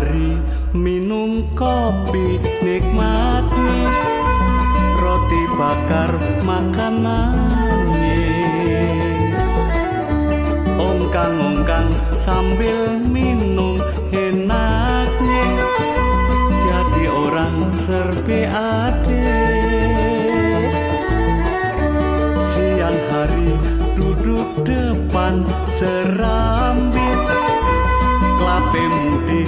mari minum kopi nikmati roti bakar makanannya. Ongkang-ongkang sambil minum enaknya jadi orang serbi ade. Siang hari duduk depan serambi klape mudi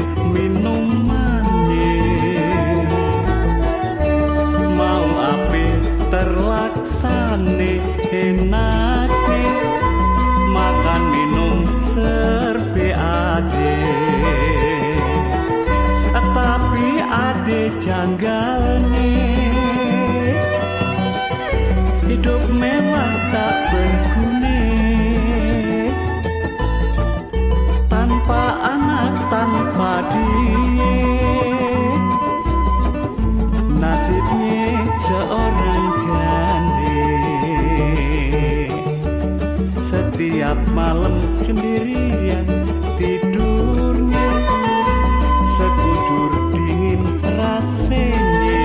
ade janggalne hidup mewah tak berguna. Tanpa anak tanpa dia. Nasibnya seorang jande setiap malam sendirian tidurnya rasanya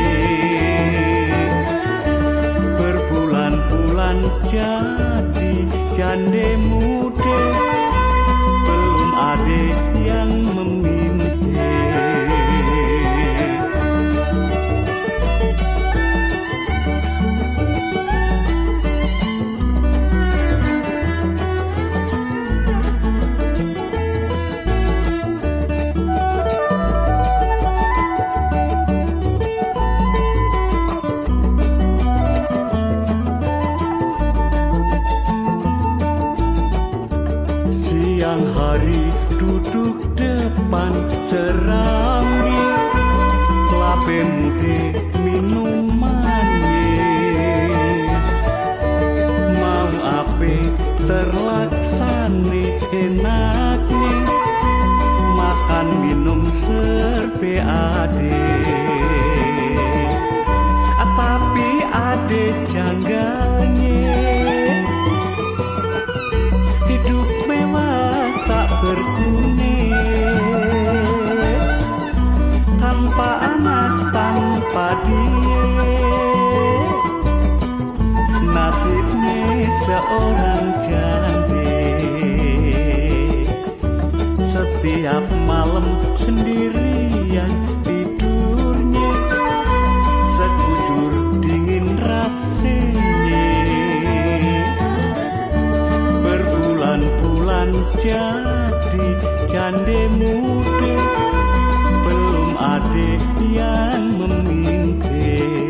berbulan-bulan jadi jande muda siang hari duduk depan serambi klape mude minumannya. Mau ape terlaksane enaknya makan minum serbe ade. Tapi ade janggalnya tanpa anak tanpa dia nasibnya seorang jande setiap malam sendirian tidurnya. Sekujur dingin rasanya. Berbulan-bulan jadi jande muda. adik yang memimpin.